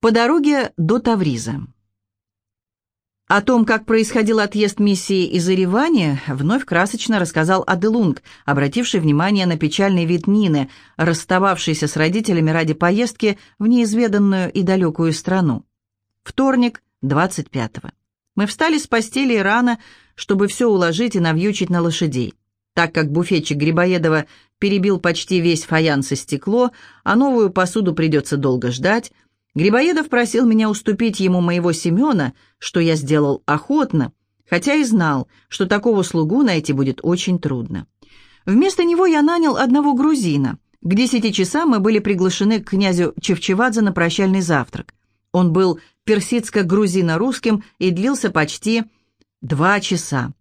По дороге до Тавриза. О том, как происходил отъезд миссии из Еревани, вновь красочно рассказал Аделунг, обративший внимание на печальный вид Нины, расстававшейся с родителями ради поездки в неизведанную и далекую страну. Вторник, 25-го. Мы встали с постели рано, чтобы все уложить и навьючить на лошадей. Так как буфетчик Грибоедова перебил почти весь фаянс и стекло, а новую посуду придется долго ждать, Грибоедов просил меня уступить ему моего Семена, что я сделал охотно, хотя и знал, что такого слугу найти будет очень трудно. Вместо него я нанял одного грузина. К десяти часам мы были приглашены к князю Чевчевадзе на прощальный завтрак. Он был персидско-грузино-русским и длился почти два часа.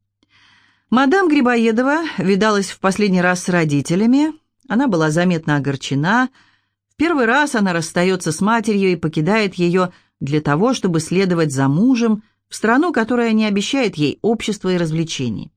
Мадам Грибоедова видалась в последний раз с родителями. Она была заметно огорчена, Первый раз она расстается с матерью и покидает ее для того, чтобы следовать за мужем в страну, которая не обещает ей общества и развлечений.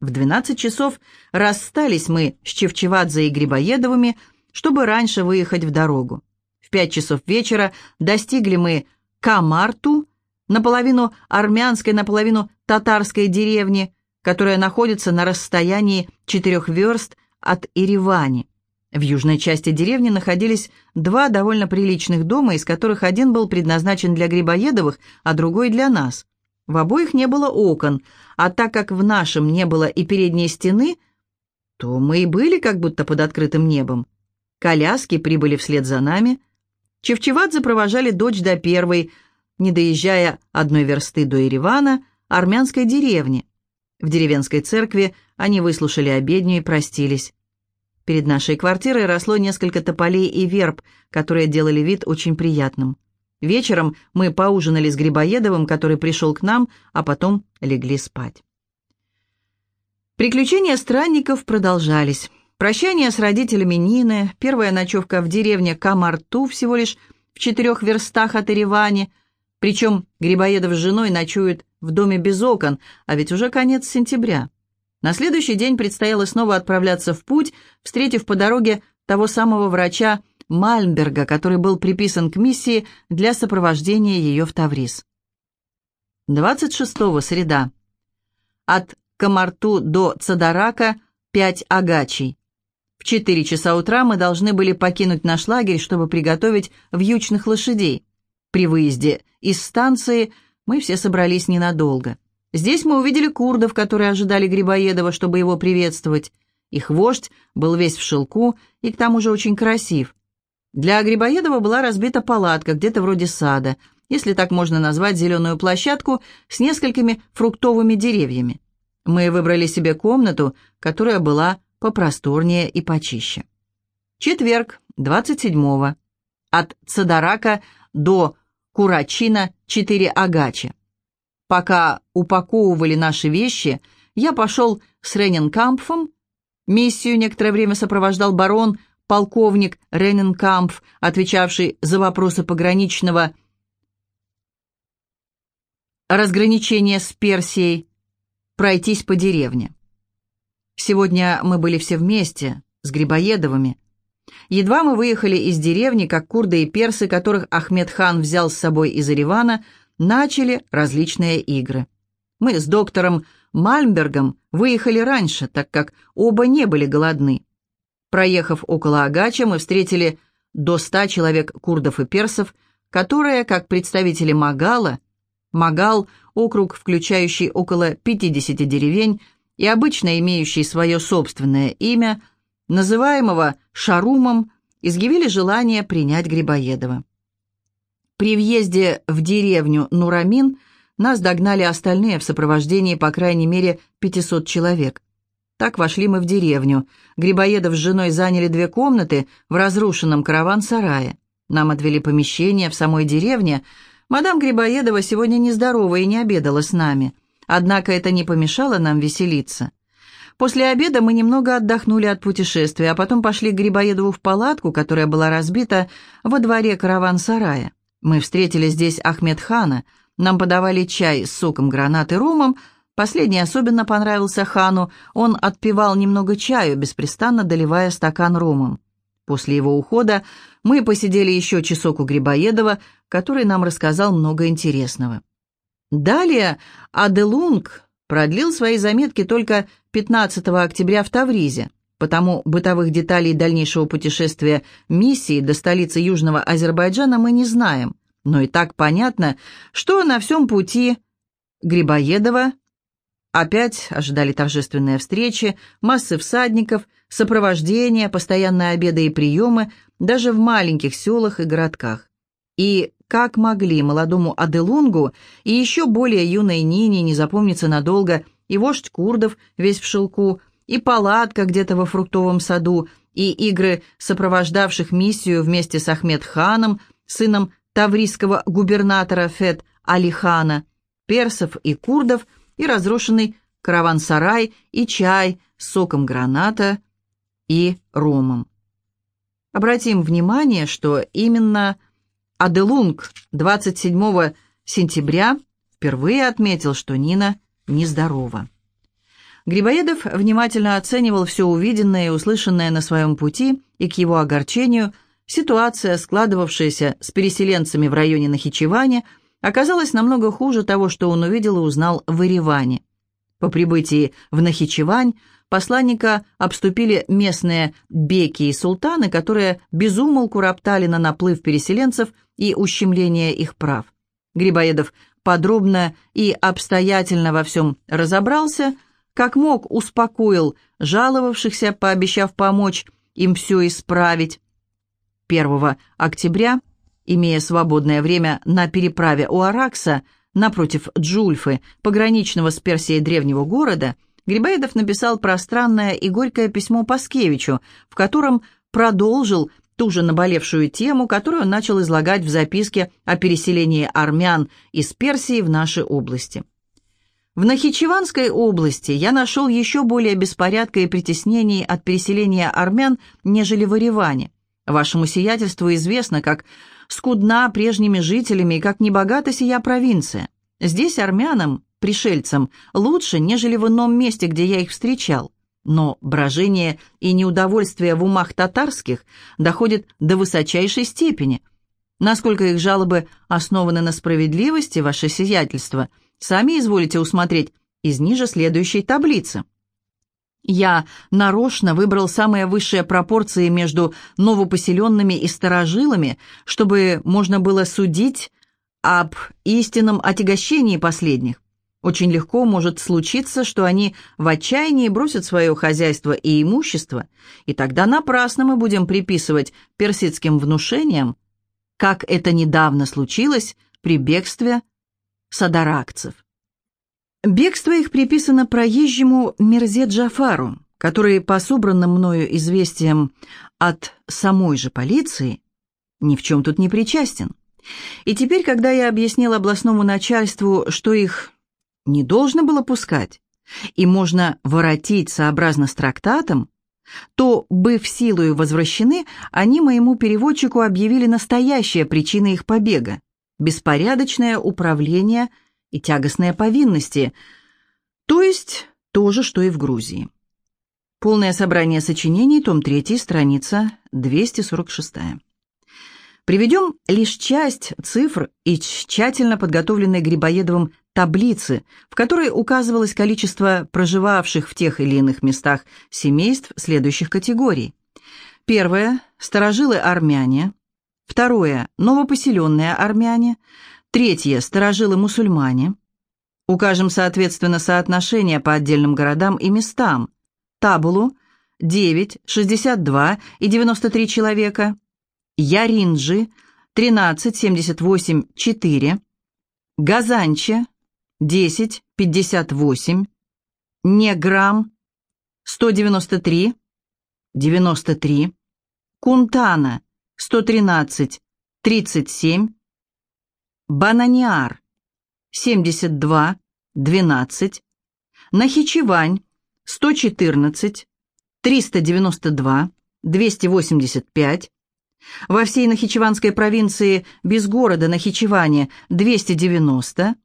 В 12 часов расстались мы с Чевчевадзе и Грибоедовыми, чтобы раньше выехать в дорогу. В 5 часов вечера достигли мы Камарту, наполовину армянской, наполовину татарской деревни, которая находится на расстоянии четырех верст от Еревани. В южной части деревни находились два довольно приличных дома, из которых один был предназначен для Грибоедовых, а другой для нас. В обоих не было окон, а так как в нашем не было и передней стены, то мы и были как будто под открытым небом. Коляски прибыли вслед за нами. Чевчевадзе провожали дочь до первой, не доезжая одной версты до Еревана, армянской деревни. В деревенской церкви они выслушали обедню и простились. Перед нашей квартирой росло несколько тополей и верб, которые делали вид очень приятным. Вечером мы поужинали с Грибоедовым, который пришел к нам, а потом легли спать. Приключения странников продолжались. Прощание с родителями Нины, первая ночевка в деревне Камарту всего лишь в четырех верстах от Еревани, причем Грибоедов с женой ночуют в доме без окон, а ведь уже конец сентября. На следующий день предстояло снова отправляться в путь, встретив по дороге того самого врача Мальмберга, который был приписан к миссии для сопровождения ее в Таврис. 26-го, среда. От Камарту до Цадарака 5 агачей. В 4 часа утра мы должны были покинуть наш лагерь, чтобы приготовить вьючных лошадей. При выезде из станции мы все собрались ненадолго. Здесь мы увидели курдов, которые ожидали Грибоедова, чтобы его приветствовать. Их вождь был весь в шелку и к тому же очень красив. Для Грибоедова была разбита палатка, где-то вроде сада, если так можно назвать зеленую площадку с несколькими фруктовыми деревьями. Мы выбрали себе комнату, которая была попросторнее и почище. Четверг, 27-го. От Цадарака до Курачина 4 агача. Пока упаковывали наши вещи, я пошел с Рененкампфом. Миссию некоторое время сопровождал барон, полковник Рененкампф, отвечавший за вопросы пограничного разграничения с Персией, пройтись по деревне. Сегодня мы были все вместе, с Грибоедовыми. Едва мы выехали из деревни, как курды и персы, которых Ахмед хан взял с собой из Еревана, начали различные игры. Мы с доктором Мальмбергом выехали раньше, так как оба не были голодны. Проехав около Агача, мы встретили до ста человек курдов и персов, которые, как представители Магала, Магал – округ, включающий около 50 деревень и обычно имеющий свое собственное имя, называемого Шарумом, изъявили желание принять Грибоедова. При въезде в деревню Нурамин нас догнали остальные в сопровождении по крайней мере 500 человек. Так вошли мы в деревню. Грибоедов с женой заняли две комнаты в разрушенном караван-сарае. Нам отвели помещение в самой деревне. Мадам Грибоедова сегодня нездорова и не обедала с нами. Однако это не помешало нам веселиться. После обеда мы немного отдохнули от путешествия, а потом пошли к Грибоедову в палатку, которая была разбита во дворе караван-сарая. Мы встретили здесь Ахмедхана, нам подавали чай с соком гранаты и ромом. Последний особенно понравился хану, он отпивал немного чаю, беспрестанно доливая стакан ромом. После его ухода Мы посидели еще часок у Грибоедова, который нам рассказал много интересного. Далее Аделунг продлил свои заметки только 15 октября в Тавризе, потому бытовых деталей дальнейшего путешествия миссии до столицы Южного Азербайджана мы не знаем, но и так понятно, что на всем пути Грибоедова опять ожидали торжественные встречи, массы всадников, сопровождение, постоянные обеды и приемы, даже в маленьких селах и городках. И как могли молодому Аделунгу и еще более юной Нине не запомниться надолго и вождь курдов весь в шелку, и палатка где-то во фруктовом саду, и игры сопровождавших миссию вместе с Ахмед-ханом, сыном таврийского губернатора Фет Алихана, персов и курдов, и разрушенный караван-сарай, и чай с соком граната и ромом. Обратим внимание, что именно Аделунг 27 сентября впервые отметил, что Нина нездорова. Грибоедов внимательно оценивал все увиденное и услышанное на своем пути, и к его огорчению ситуация, складывавшаяся с переселенцами в районе Нахичевани, оказалась намного хуже того, что он увидел и узнал в Ереване. По прибытии в Нахичевань посланника обступили местные беки и султаны, которые безумолку роптали на наплыв переселенцев и ущемление их прав. Грибоедов подробно и обстоятельно во всем разобрался, как мог успокоил жаловавшихся, пообещав помочь им все исправить. 1 октября, имея свободное время на переправе у Аракса, напротив Джульфы, пограничного с Персией древнего города, Грибоедов написал пространное и горькое письмо Паскевичу, в котором продолжил ту же наболевшую тему, которую он начал излагать в записке о переселении армян из Персии в наши области. В Нахичеванской области я нашел еще более беспорядка и притеснений от переселения армян, нежели в Ереване. Вашему сиятельству известно, как скудна прежними жителями и как небогата сия провинция. Здесь армянам пришельцам лучше, нежели в ином месте, где я их встречал. Но брожение и неудовольствие в умах татарских доходит до высочайшей степени. Насколько их жалобы основаны на справедливости, ваше сиятельство, сами изволите усмотреть из ниже следующей таблицы. Я нарочно выбрал самые высшие пропорции между новопоселенными и старожилами, чтобы можно было судить об истинном отягощении последних. Очень легко может случиться, что они в отчаянии бросят свое хозяйство и имущество, и тогда напрасно мы будем приписывать персидским внушениям, как это недавно случилось при бегстве садаракцев. Бегство их приписано проезжему Мирзе Джафару, который, по собранным мною известиям от самой же полиции, ни в чем тут не причастен. И теперь, когда я объяснил областному начальству, что их не должно было пускать, и можно воротить сообразно с трактатом, то, быв силою возвращены, они моему переводчику объявили настоящие причины их побега – беспорядочное управление и тягостные повинности, то есть то же, что и в Грузии. Полное собрание сочинений, том 3, страница 246. Приведем лишь часть цифр из тщательно подготовленной Грибоедовым таблицы, в которой указывалось количество проживавших в тех или иных местах семейств следующих категорий. Первое – старожилы-армяне. Второе – новопоселенные армяне. Третье – старожилы-мусульмане. Укажем, соответственно, соотношения по отдельным городам и местам. Табулу – 9, 62 и 93 человека – Яринджи 1378 4, Газанче 10 58, Неграм 193 93, Кунтана 113 37, Бананиар 72 12, Нахичевань 114 392 285, во всей Нахичеванской провинции без города Нахичеване 290,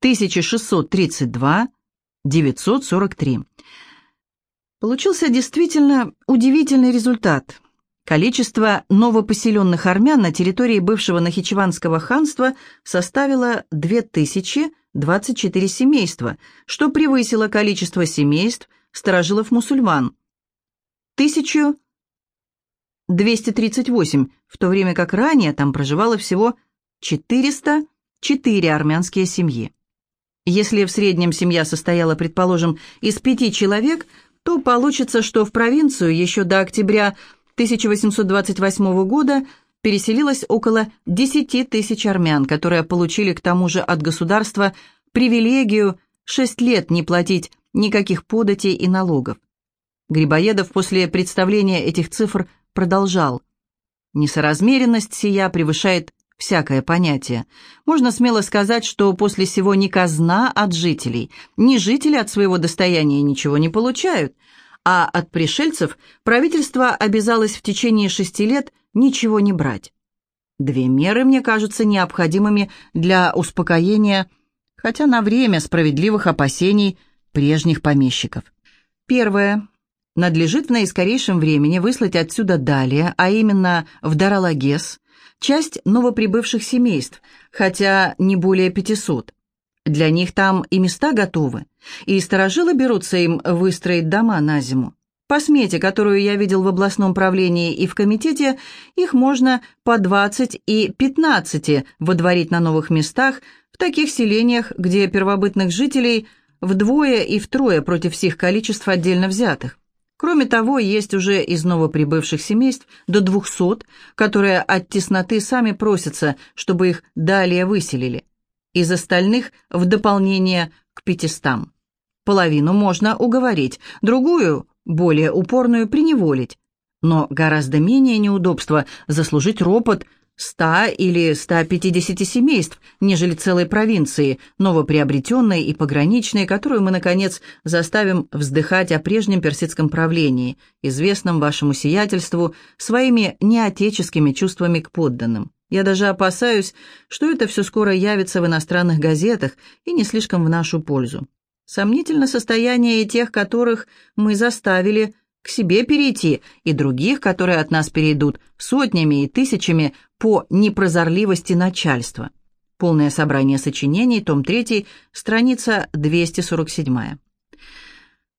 1632, 943. Получился действительно удивительный результат. Количество новопоселенных армян на территории бывшего Нахичеванского ханства составило 2024 семейства, что превысило количество семейств старожилов-мусульман. 1238, в то время как ранее там проживало всего 404 армянские семьи. Если в среднем семья состояла, предположим, из пяти человек, то получится, что в провинцию еще до октября 1828 года переселилось около 10 тысяч армян, которые получили к тому же от государства привилегию 6 лет не платить никаких податей и налогов. Грибоедов после представления этих цифр продолжал. Несоразмеренность сия превышает всякое понятие. Можно смело сказать, что после сего ни казна от жителей, ни жители от своего достояния ничего не получают – а от пришельцев правительство обязалось в течение шести лет ничего не брать. Две меры мне кажутся необходимыми для успокоения, хотя на время справедливых опасений прежних помещиков. Первое. Надлежит в наискорейшем времени выслать отсюда далее, а именно в Даралагес, часть новоприбывших семейств, хотя не более 500. Для них там и места готовы, и сторожилы берутся им выстроить дома на зиму. По смете, которую я видел в областном правлении и в комитете, их можно по 20 и 15 водворить на новых местах в таких селениях, где первобытных жителей вдвое и втрое против всех количеств отдельно взятых. Кроме того, есть уже из новоприбывших семейств до 200, которые от тесноты сами просятся, чтобы их далее выселили из остальных в дополнение к пятистам. Половину можно уговорить, другую, более упорную, преневолить. Но гораздо менее неудобство заслужить ропот 100 или 150 семейств, нежели целой провинции, новоприобретенной и пограничной, которую мы, наконец, заставим вздыхать о прежнем персидском правлении, известном вашему сиятельству, своими неотеческими чувствами к подданным. Я даже опасаюсь, что это все скоро явится в иностранных газетах и не слишком в нашу пользу. Сомнительно состояние и тех, которых мы заставили к себе перейти, и других, которые от нас перейдут сотнями и тысячами по непрозорливости начальства. Полное собрание сочинений, том 3, страница 247.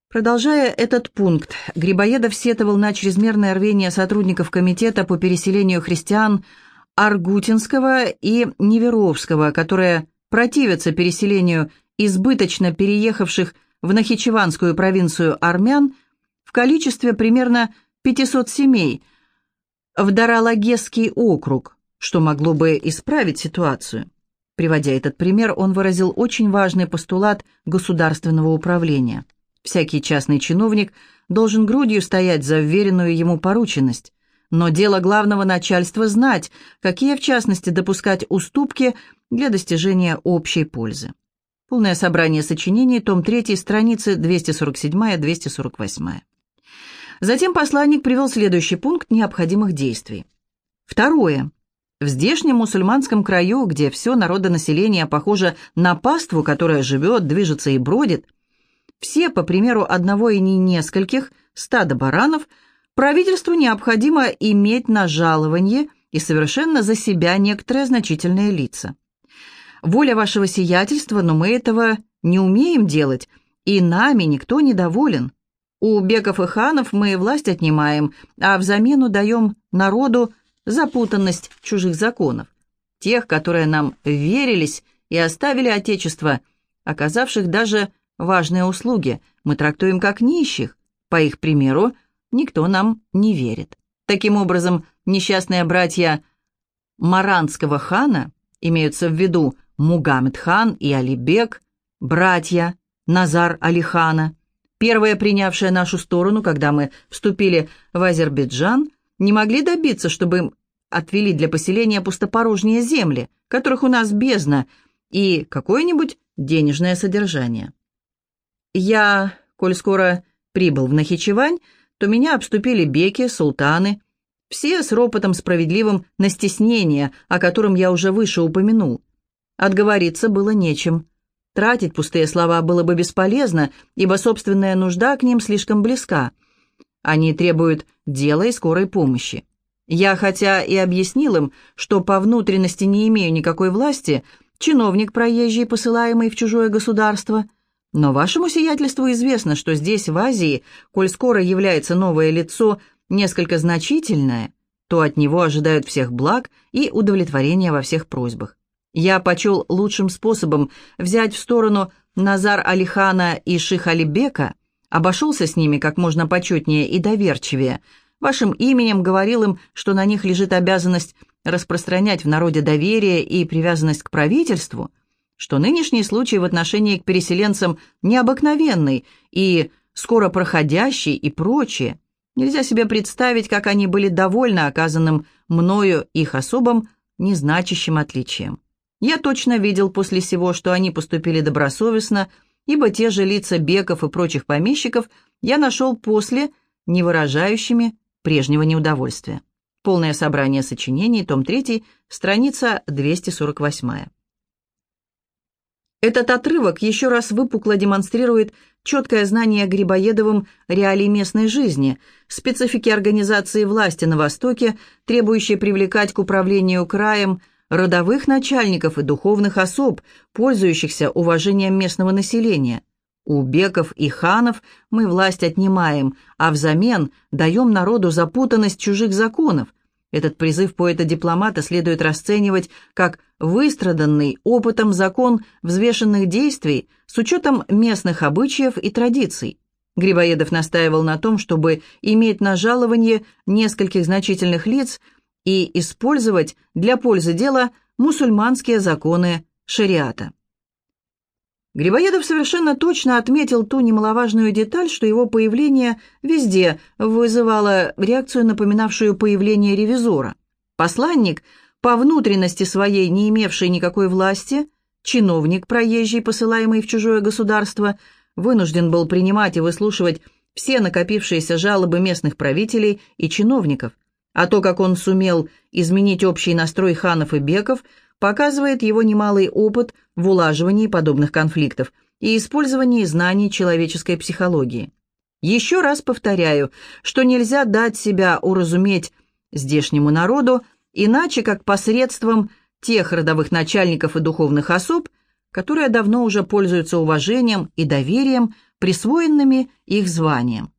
Продолжая этот пункт, Грибоедов сетовал на чрезмерное рвение сотрудников комитета по переселению христиан – Аргутинского и Неверовского, которые противятся переселению избыточно переехавших в Нахичеванскую провинцию армян в количестве примерно 500 семей в Даралагесский округ, что могло бы исправить ситуацию. Приводя этот пример, он выразил очень важный постулат государственного управления. Всякий частный чиновник должен грудью стоять за вверенную ему порученность, но дело главного начальства знать, какие в частности допускать уступки для достижения общей пользы. Полное собрание сочинений, том 3, страницы 247-248. Затем посланник привел следующий пункт необходимых действий. Второе. В здешнем мусульманском краю, где все народонаселение похоже на паству, которая живет, движется и бродит, все, по примеру одного и не нескольких, стада баранов – Правительству необходимо иметь на жалование и совершенно за себя некоторые значительные лица. Воля вашего сиятельства, но мы этого не умеем делать, и нами никто не доволен. У беков и ханов мы власть отнимаем, а взамену даем народу запутанность чужих законов, тех, которые нам верились и оставили Отечество, оказавших даже важные услуги, мы трактуем как нищих, по их примеру, никто нам не верит. Таким образом, несчастные братья Маранского хана, имеются в виду Мугамед хан и Алибек, братья Назар Алихана, первые принявшие нашу сторону, когда мы вступили в Азербайджан, не могли добиться, чтобы им отвели для поселения пустопорожние земли, которых у нас бездна, и какое-нибудь денежное содержание. Я, коль скоро прибыл в Нахичевань, то меня обступили беки, султаны, все с ропотом справедливым на стеснение, о котором я уже выше упомянул. Отговориться было нечем. Тратить пустые слова было бы бесполезно, ибо собственная нужда к ним слишком близка. Они требуют дела и скорой помощи. Я хотя и объяснил им, что по внутренности не имею никакой власти, чиновник проезжий, посылаемый в чужое государство, но вашему сиятельству известно, что здесь, в Азии, коль скоро является новое лицо несколько значительное, то от него ожидают всех благ и удовлетворения во всех просьбах. Я почел лучшим способом взять в сторону Назар Алихана и Ших Алибека, обошелся с ними как можно почетнее и доверчивее, вашим именем говорил им, что на них лежит обязанность распространять в народе доверие и привязанность к правительству, что нынешний случай в отношении к переселенцам необыкновенный и скоро проходящий и прочее. Нельзя себе представить, как они были довольны оказанным мною их особым, незначащим отличием. Я точно видел после всего, что они поступили добросовестно, ибо те же лица беков и прочих помещиков я нашел после, не выражающими прежнего неудовольствия. Полное собрание сочинений, том 3, страница 248. Этот отрывок еще раз выпукло демонстрирует четкое знание Грибоедовым реалий местной жизни, специфики организации власти на Востоке, требующей привлекать к управлению краем родовых начальников и духовных особ, пользующихся уважением местного населения. У беков и ханов мы власть отнимаем, а взамен даем народу запутанность чужих законов. Этот призыв поэта-дипломата следует расценивать как выстраданный опытом закон взвешенных действий с учетом местных обычаев и традиций. Грибоедов настаивал на том, чтобы иметь на жалование нескольких значительных лиц и использовать для пользы дела мусульманские законы шариата. Грибоедов совершенно точно отметил ту немаловажную деталь, что его появление везде вызывало реакцию, напоминавшую появление ревизора. Посланник, по внутренности своей не имевший никакой власти, чиновник проезжий, посылаемый в чужое государство, вынужден был принимать и выслушивать все накопившиеся жалобы местных правителей и чиновников, а то, как он сумел изменить общий настрой ханов и беков – показывает его немалый опыт в улаживании подобных конфликтов и использовании знаний человеческой психологии. Еще раз повторяю, что нельзя дать себя уразуметь здешнему народу иначе как посредством тех родовых начальников и духовных особ, которые давно уже пользуются уважением и доверием, присвоенными их званием.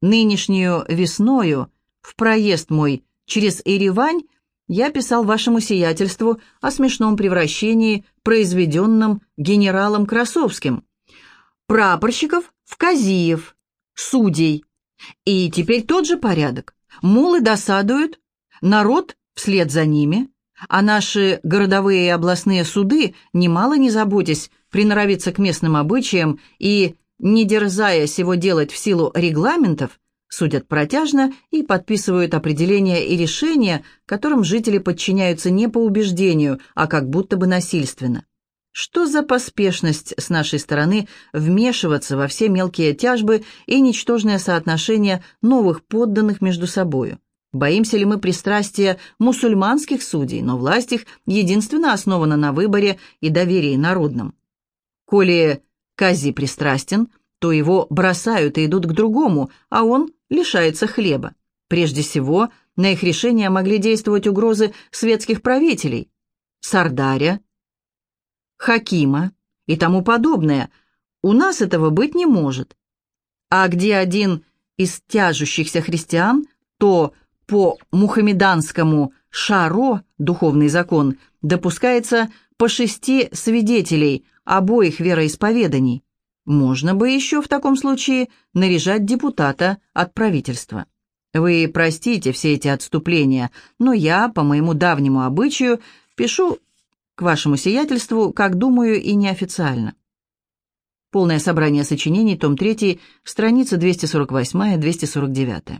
Нынешнюю весною в проезд мой через Еревань я писал вашему сиятельству о смешном превращении, произведенном генералом Красовским. Прапорщиков в Казиев, судей. И теперь тот же порядок. Мулы досадуют, народ вслед за ними, а наши городовые и областные суды, немало не заботясь, приноровиться к местным обычаям и, не дерзая сего делать в силу регламентов, судят протяжно и подписывают определения и решения, которым жители подчиняются не по убеждению, а как будто бы насильственно. Что за поспешность с нашей стороны вмешиваться во все мелкие тяжбы и ничтожное соотношение новых подданных между собою? Боимся ли мы пристрастия мусульманских судей, но власть их единственно основана на выборе и доверии народным? Коли Кази пристрастен, то его бросают и идут к другому, а он лишается хлеба. Прежде всего, на их решение могли действовать угрозы светских правителей, Сардаря, Хакима и тому подобное. У нас этого быть не может. А где один из тяжущихся христиан, то по мухаммеданскому шаро, духовный закон, допускается по шести свидетелей обоих вероисповеданий. Можно бы еще в таком случае наряжать депутата от правительства. Вы простите все эти отступления, но я, по моему давнему обычаю, пишу к вашему сиятельству, как думаю, и неофициально. Полное собрание сочинений, том 3, страница 248-249.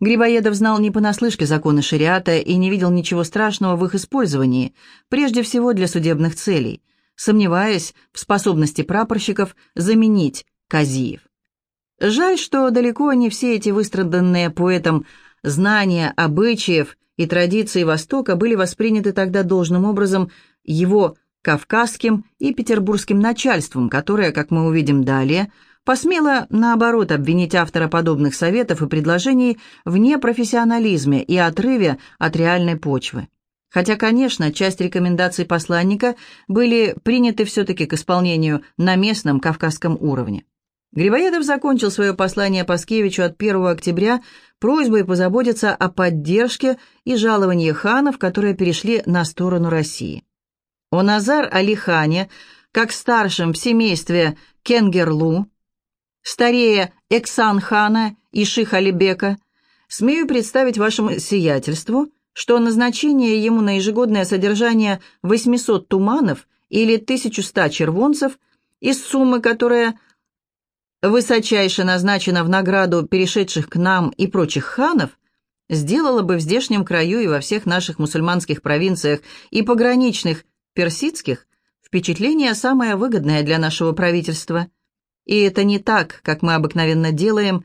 Грибоедов знал не понаслышке законы шариата и не видел ничего страшного в их использовании, прежде всего для судебных целей – сомневаясь в способности прапорщиков заменить Казиев. Жаль, что далеко не все эти выстраданные поэтом знания обычаев и традиций Востока были восприняты тогда должным образом его кавказским и петербургским начальством, которое, как мы увидим далее, посмела, наоборот, обвинить автора подобных советов и предложений в непрофессионализме и отрыве от реальной почвы. Хотя, конечно, часть рекомендаций посланника были приняты все-таки к исполнению на местном кавказском уровне. Грибоедов закончил свое послание Паскевичу от 1 октября просьбой позаботиться о поддержке и жаловании ханов, которые перешли на сторону России. О Назар Али хане, как старшем в семействе Кенгерлу, старее Эксан хана и Ших Алибека, смею представить вашему сиятельству, что назначение ему на ежегодное содержание 800 туманов или 1100 червонцев из суммы, которая высочайше назначена в награду перешедших к нам и прочих ханов, сделала бы в здешнем краю и во всех наших мусульманских провинциях и пограничных персидских впечатление самое выгодное для нашего правительства. И это не так, как мы обыкновенно делаем,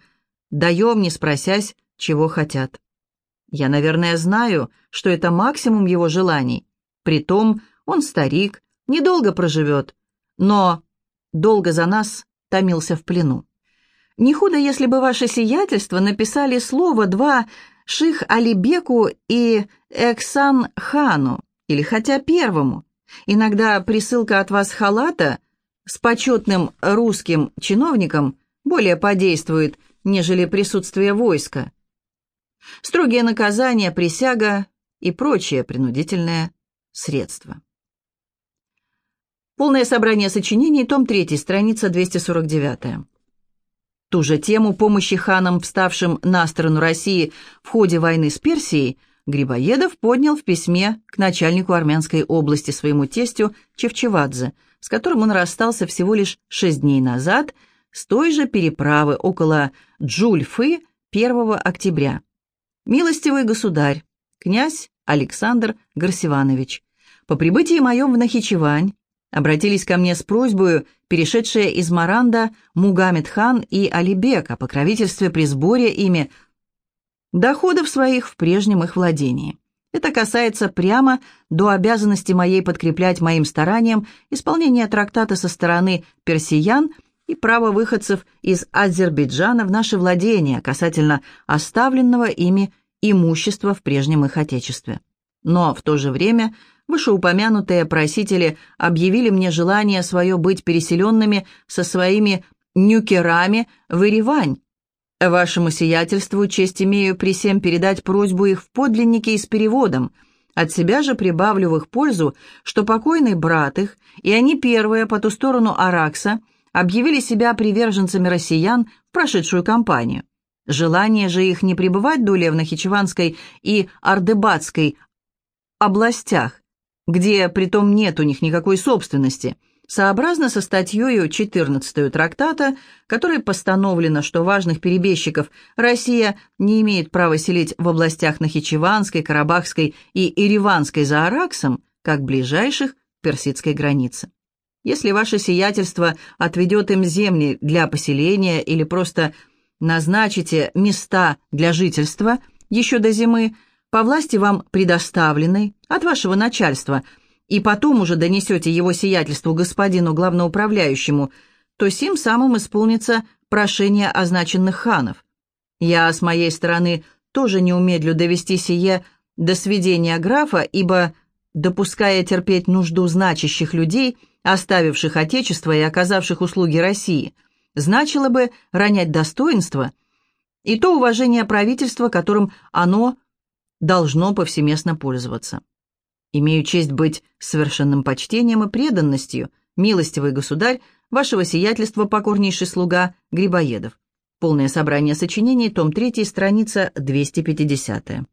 даем, не спросясь, чего хотят. Я, наверное, знаю, что это максимум его желаний. Притом он старик, недолго проживет, но долго за нас томился в плену. Не худо, если бы ваше сиятельство написали слово два Ших Алибеку и Эксан Хану, или хотя первому. Иногда присылка от вас халата с почетным русским чиновником более подействует, нежели присутствие войска. Строгие наказания, присяга и прочие принудительные средства. Полное собрание сочинений, том 3, страница 249. Ту же тему помощи ханам, вставшим на сторону России в ходе войны с Персией, Грибоедов поднял в письме к начальнику армянской области своему тестю Чевчевадзе, с которым он расстался всего лишь шесть дней назад с той же переправы около Джульфы 1 октября. «Милостивый государь, князь Александр Гарсиванович, по прибытии моем в Нахичевань обратились ко мне с просьбой, перешедшие из Маранда Мугамед хан и Алибек о покровительстве при сборе ими доходов своих в прежнем их владении. Это касается прямо до обязанности моей подкреплять моим стараниям исполнение трактата со стороны персиян и право выходцев из Азербайджана в наше владение касательно оставленного ими имущества в прежнем их отечестве. Но в то же время – Вышеупомянутые просители объявили мне желание свое быть переселенными со своими нюкерами в Еревань. Вашему сиятельству честь имею при всем передать просьбу их в подлинники и с переводом. От себя же прибавлю в их пользу, что покойный брат их, и они первые по ту сторону Аракса, объявили себя приверженцами россиян в прошедшую кампанию. Желание же их не пребывать долей в Нахичеванской и Ардебатской областях, где притом нет у них никакой собственности, сообразно со статьей 14 трактата, которой постановлено, что важных перебежчиков Россия не имеет права селить в областях Нахичеванской, Карабахской и Ириванской за Араксом, как ближайших к персидской границе. Если ваше сиятельство отведет им земли для поселения или просто назначите места для жительства еще до зимы, по власти вам предоставленной от вашего начальства, и потом уже донесете его сиятельству господину главноуправляющему, то сим самым исполнится прошение означенных ханов. Я, с моей стороны, тоже не умедлю довести сие до сведения графа, ибо, допуская терпеть нужду значащих людей, оставивших Отечество и оказавших услуги России, значило бы ронять достоинство и то уважение правительства, которым оно должно повсеместно пользоваться. Имею честь быть совершенным почтением и преданностью, милостивый государь, вашего сиятельства покорнейший слуга Грибоедов. Полное собрание сочинений, том 3, страница 250.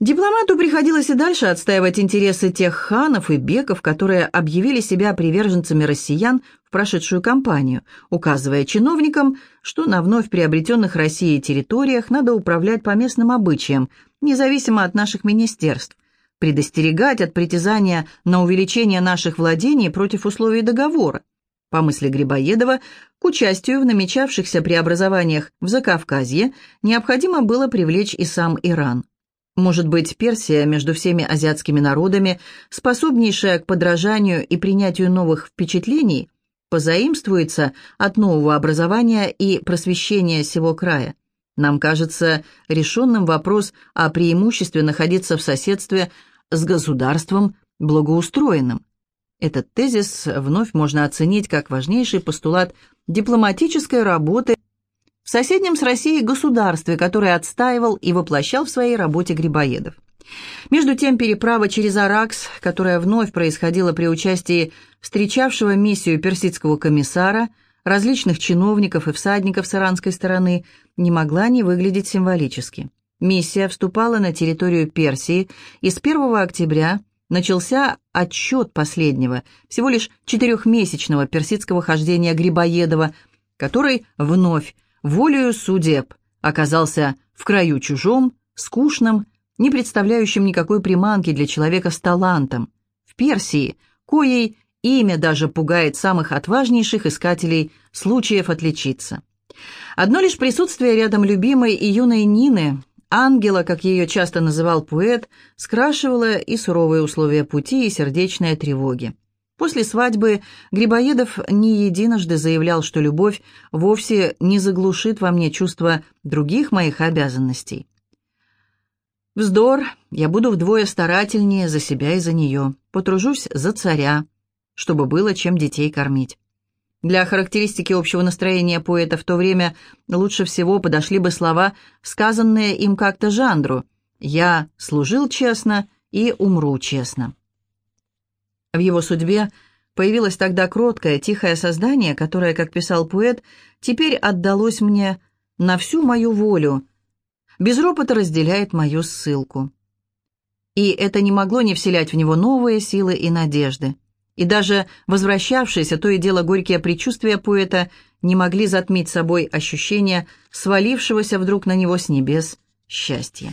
Дипломату приходилось и дальше отстаивать интересы тех ханов и беков, которые объявили себя приверженцами россиян в прошедшую кампанию, указывая чиновникам, что на вновь приобретенных Россией территориях надо управлять по местным обычаям, независимо от наших министерств, предостерегать от притязания на увеличение наших владений против условий договора. По мысли Грибоедова, к участию в намечавшихся преобразованиях в Закавказье необходимо было привлечь и сам Иран. Может быть, Персия между всеми азиатскими народами, способнейшая к подражанию и принятию новых впечатлений, позаимствуется от нового образования и просвещения сего края. Нам кажется решенным вопрос о преимуществе находиться в соседстве с государством благоустроенным. Этот тезис вновь можно оценить как важнейший постулат дипломатической работы в соседнем с Россией государстве, который отстаивал и воплощал в своей работе Грибоедов. Между тем, переправа через Аракс, которая вновь происходила при участии встречавшего миссию персидского комиссара, различных чиновников и всадников с иранской стороны, не могла не выглядеть символически. Миссия вступала на территорию Персии, и с 1 октября начался отчет последнего, всего лишь четырехмесячного персидского хождения Грибоедова, который вновь, волею судеб, оказался в краю чужом, скучном, не представляющим никакой приманки для человека с талантом, в Персии, коей имя даже пугает самых отважнейших искателей случаев отличиться. Одно лишь присутствие рядом любимой и юной Нины, ангела, как ее часто называл поэт, скрашивало и суровые условия пути, и сердечные тревоги. После свадьбы Грибоедов не единожды заявлял, что любовь вовсе не заглушит во мне чувство других моих обязанностей. Вздор, я буду вдвое старательнее за себя и за нее, потружусь за царя, чтобы было чем детей кормить. Для характеристики общего настроения поэта в то время лучше всего подошли бы слова, сказанные им как-то Жандру «Я служил честно и умру честно». В его судьбе появилось тогда кроткое, тихое создание, которое, как писал поэт, теперь отдалось мне на всю мою волю – без ропота разделяет мою ссылку. И это не могло не вселять в него новые силы и надежды. И даже возвращавшиеся то и дело горькие предчувствия поэта не могли затмить собой ощущение свалившегося вдруг на него с небес счастья.